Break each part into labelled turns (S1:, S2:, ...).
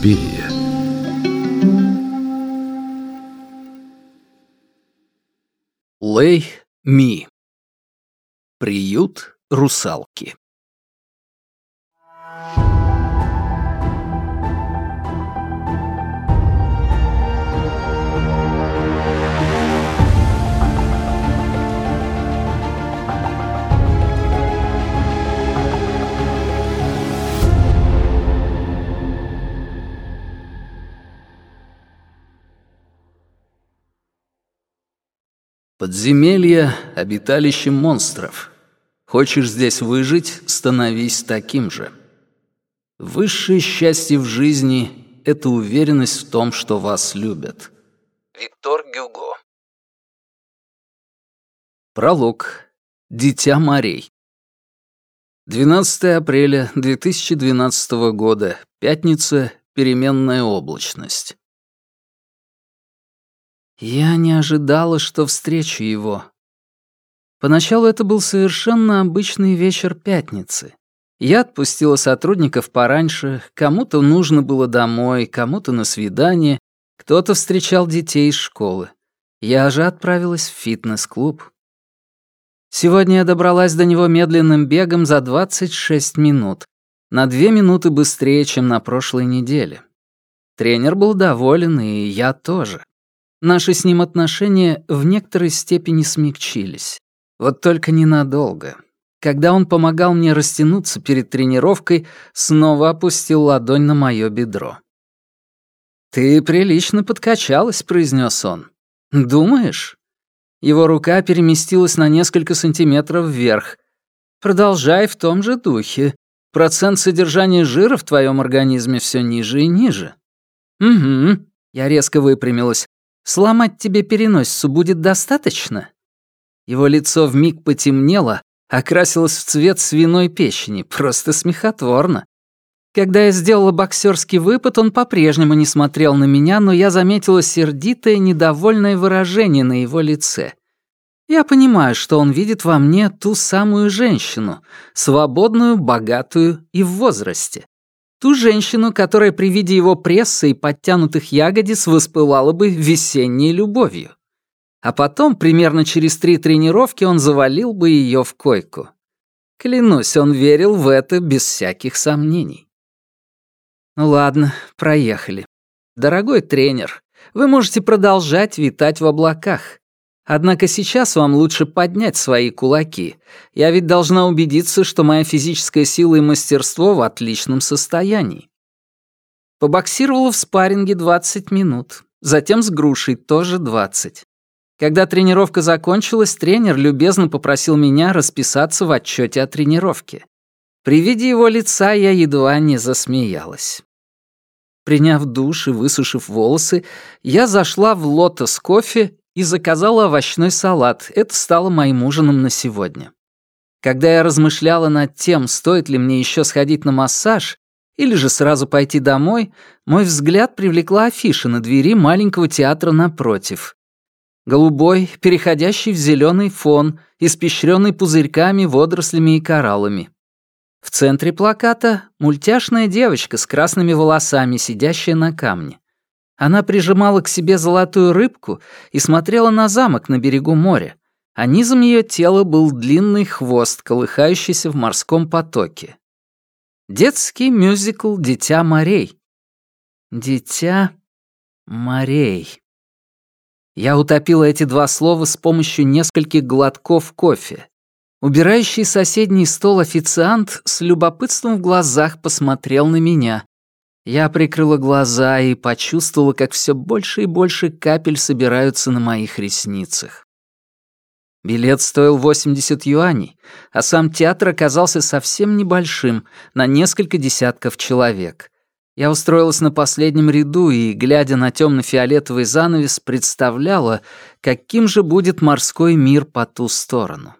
S1: Суспирия.
S2: Лэй Ми. Приют русалки. Подземелье — обиталище монстров. Хочешь здесь выжить — становись таким же. Высшее счастье в жизни — это уверенность в том, что вас любят. Виктор Гюго Пролог. Дитя морей. 12 апреля 2012 года. Пятница. Переменная облачность. Я не ожидала, что встречу его. Поначалу это был совершенно обычный вечер пятницы. Я отпустила сотрудников пораньше, кому-то нужно было домой, кому-то на свидание, кто-то встречал детей из школы. Я же отправилась в фитнес-клуб. Сегодня я добралась до него медленным бегом за 26 минут, на две минуты быстрее, чем на прошлой неделе. Тренер был доволен, и я тоже. Наши с ним отношения в некоторой степени смягчились. Вот только ненадолго. Когда он помогал мне растянуться перед тренировкой, снова опустил ладонь на моё бедро. «Ты прилично подкачалась», — произнес он. «Думаешь?» Его рука переместилась на несколько сантиметров вверх. «Продолжай в том же духе. Процент содержания жира в твоем организме все ниже и ниже». «Угу». Я резко выпрямилась. Сломать тебе переносицу будет достаточно?» Его лицо вмиг потемнело, окрасилось в цвет свиной печени, просто смехотворно. Когда я сделала боксерский выпад, он по-прежнему не смотрел на меня, но я заметила сердитое, недовольное выражение на его лице. Я понимаю, что он видит во мне ту самую женщину, свободную, богатую и в возрасте. Ту женщину, которая при виде его пресса и подтянутых ягодиц воспылала бы весенней любовью. А потом, примерно через три тренировки, он завалил бы ее в койку. Клянусь, он верил в это без всяких сомнений. Ну ладно, проехали. Дорогой тренер, вы можете продолжать витать в облаках. Однако сейчас вам лучше поднять свои кулаки. Я ведь должна убедиться, что моя физическая сила и мастерство в отличном состоянии. Побоксировала в спарринге 20 минут, затем с грушей тоже 20. Когда тренировка закончилась, тренер любезно попросил меня расписаться в отчете о тренировке. При виде его лица я едва не засмеялась. Приняв душ и высушив волосы, я зашла в лотос кофе и заказала овощной салат. Это стало моим ужином на сегодня. Когда я размышляла над тем, стоит ли мне еще сходить на массаж или же сразу пойти домой, мой взгляд привлекла афиша на двери маленького театра напротив. Голубой, переходящий в зеленый фон, испещренный пузырьками, водорослями и кораллами. В центре плаката мультяшная девочка с красными волосами, сидящая на камне. Она прижимала к себе золотую рыбку и смотрела на замок на берегу моря, а низом ее тела был длинный хвост, колыхающийся в морском потоке. Детский мюзикл «Дитя морей». «Дитя морей». Я утопила эти два слова с помощью нескольких глотков кофе. Убирающий соседний стол официант с любопытством в глазах посмотрел на меня. Я прикрыла глаза и почувствовала, как все больше и больше капель собираются на моих ресницах. Билет стоил 80 юаней, а сам театр оказался совсем небольшим, на несколько десятков человек. Я устроилась на последнем ряду и, глядя на темно-фиолетовый занавес, представляла, каким же будет морской мир по ту сторону.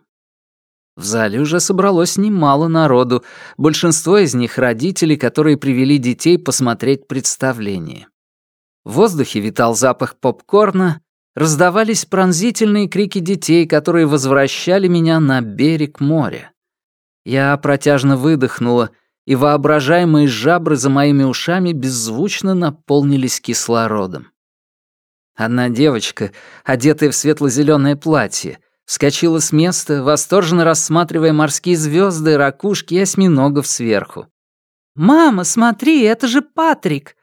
S2: В зале уже собралось немало народу, большинство из них — родители, которые привели детей посмотреть представление. В воздухе витал запах попкорна, раздавались пронзительные крики детей, которые возвращали меня на берег моря. Я протяжно выдохнула и воображаемые жабры за моими ушами беззвучно наполнились кислородом. Одна девочка, одетая в светло-зеленое платье, вскочила с места, восторженно рассматривая морские звезды, ракушки и осьминогов сверху. «Мама, смотри, это же Патрик!»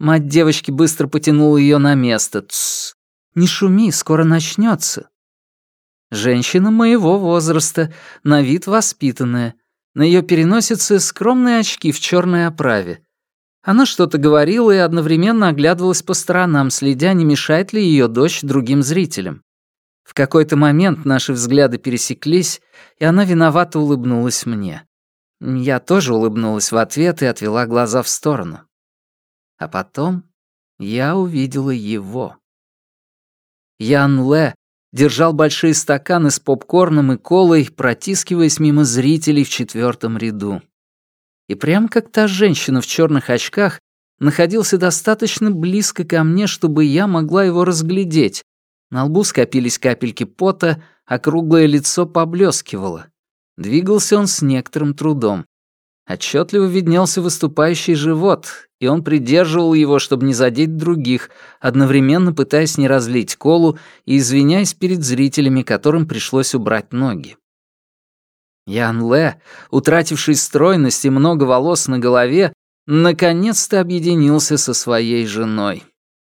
S2: Мать девочки быстро потянула ее на место. «Тссс! Не шуми, скоро начнется. Женщина моего возраста, на вид воспитанная. На ее переносице скромные очки в черной оправе. Она что-то говорила и одновременно оглядывалась по сторонам, следя, не мешает ли ее дочь другим зрителям. В какой-то момент наши взгляды пересеклись, и она виновато улыбнулась мне. Я тоже улыбнулась в ответ и отвела глаза в сторону. А потом я увидела его. Ян Ле держал большие стаканы с попкорном и колой, протискиваясь мимо зрителей в четвертом ряду. И прям как та женщина в черных очках находился достаточно близко ко мне, чтобы я могла его разглядеть, на лбу скопились капельки пота, а круглое лицо поблескивало. Двигался он с некоторым трудом. Отчетливо виднелся выступающий живот, и он придерживал его, чтобы не задеть других, одновременно пытаясь не разлить колу и извиняясь перед зрителями, которым пришлось убрать ноги. Ян Ле, утративший стройность и много волос на голове, наконец-то объединился со своей женой.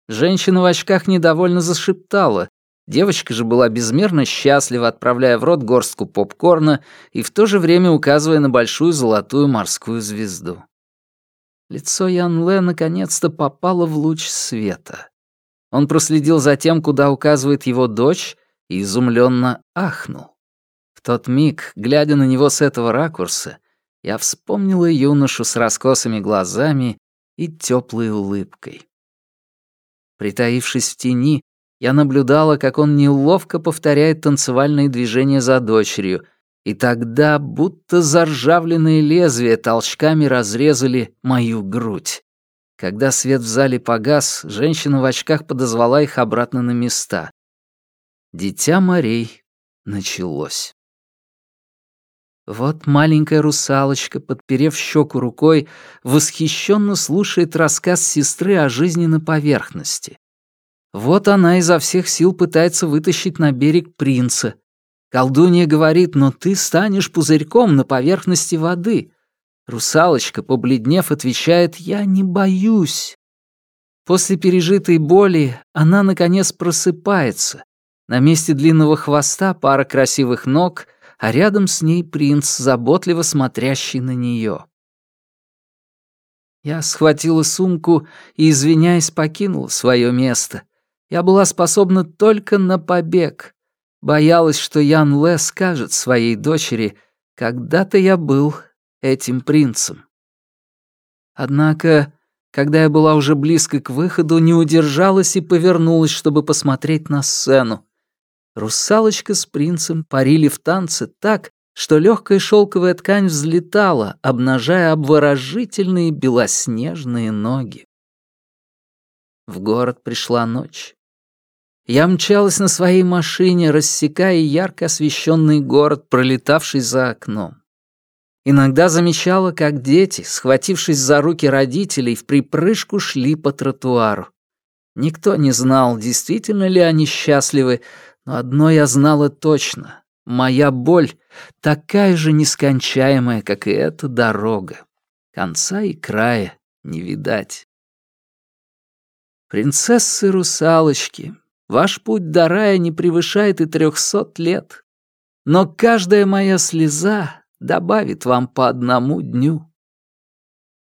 S2: Женщина в очках недовольно зашептала. Девочка же была безмерно счастлива, отправляя в рот горстку попкорна и в то же время указывая на большую золотую морскую звезду. Лицо Ян Ле наконец-то попало в луч света. Он проследил за тем, куда указывает его дочь, и изумленно ахнул. В тот миг, глядя на него с этого ракурса, я вспомнила юношу с раскосыми глазами и теплой улыбкой. Притаившись в тени, я наблюдала, как он неловко повторяет танцевальные движения за дочерью, и тогда будто заржавленные лезвия толчками разрезали мою грудь. Когда свет в зале погас, женщина в очках подозвала их обратно на места. Дитя морей началось. Вот маленькая русалочка, подперев щеку рукой, восхищенно слушает рассказ сестры о жизни на поверхности. Вот она изо всех сил пытается вытащить на берег принца. Колдунья говорит, но ты станешь пузырьком на поверхности воды. Русалочка, побледнев, отвечает, я не боюсь. После пережитой боли она, наконец, просыпается. На месте длинного хвоста пара красивых ног — а рядом с ней принц, заботливо смотрящий на нее. Я схватила сумку и, извиняясь, покинула свое место. Я была способна только на побег. Боялась, что Ян Ле скажет своей дочери, «Когда-то я был этим принцем». Однако, когда я была уже близко к выходу, не удержалась и повернулась, чтобы посмотреть на сцену. Русалочка с принцем парили в танце так, что легкая шелковая ткань взлетала, обнажая обворожительные белоснежные ноги. В город пришла ночь. Я мчалась на своей машине, рассекая ярко освещенный город, пролетавший за окном. Иногда замечала, как дети, схватившись за руки родителей, в припрыжку шли по тротуару. Никто не знал, действительно ли они счастливы, но одно я знала точно. Моя боль такая же нескончаемая, как и эта дорога. Конца и края не видать. Принцессы-русалочки, ваш путь до рая не превышает и трехсот лет. Но каждая моя слеза добавит вам по одному дню.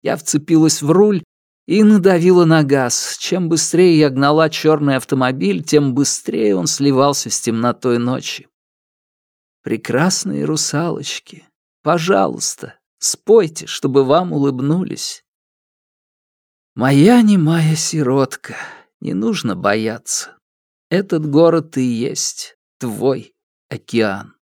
S2: Я вцепилась в руль и надавила на газ. Чем быстрее я гнала черный автомобиль, тем быстрее он сливался с темнотой ночи. Прекрасные русалочки, пожалуйста, спойте, чтобы вам улыбнулись. Моя немая сиротка, не нужно бояться. Этот город и есть твой океан.